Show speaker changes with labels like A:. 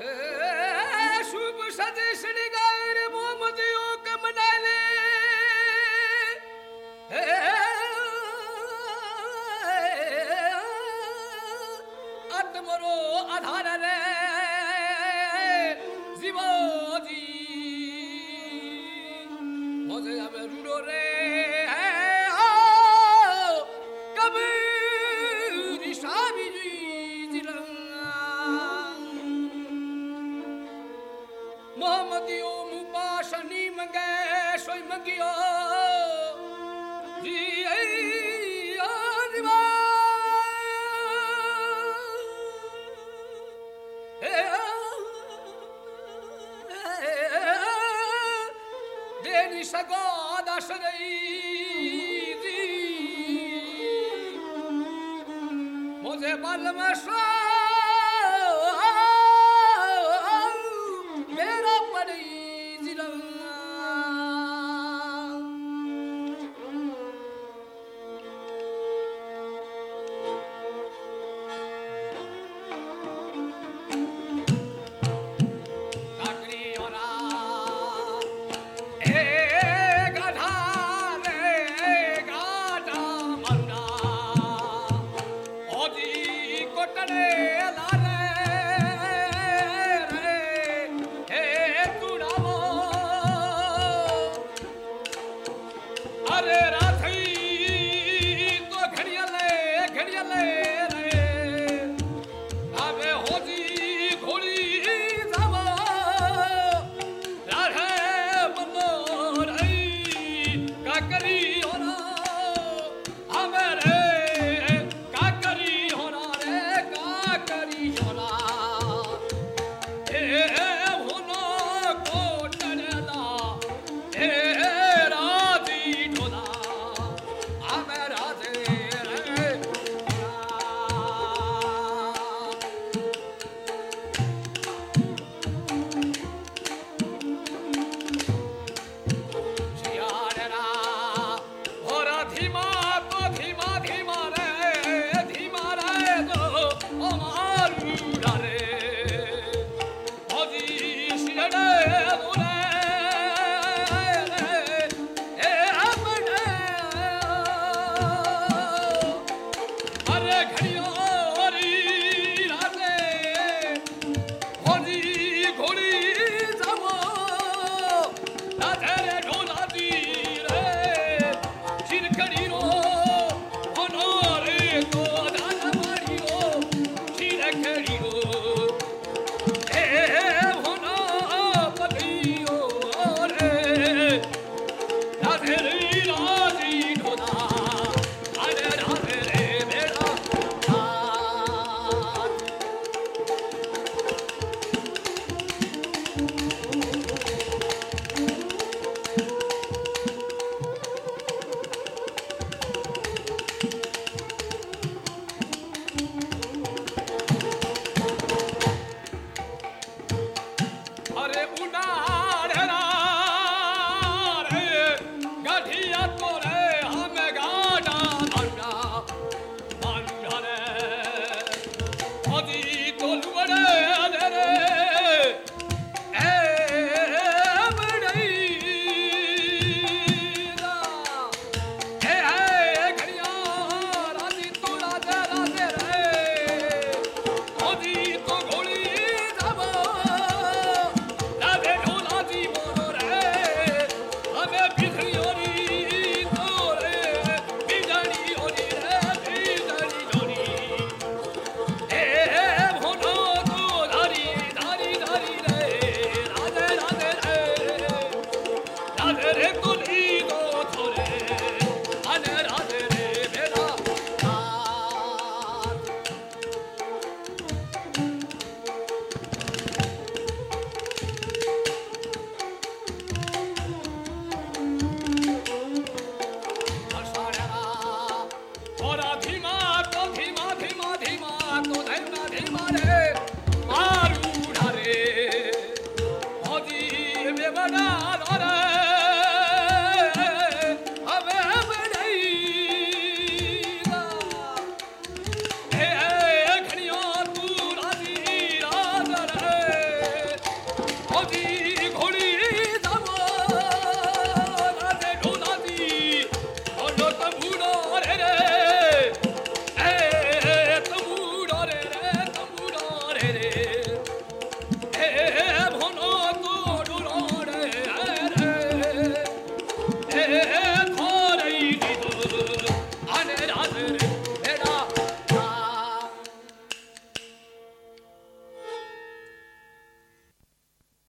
A: 哎哎哎哎哎数不上的是你 Deni sagoda şereydi Moze Valeu! Lima!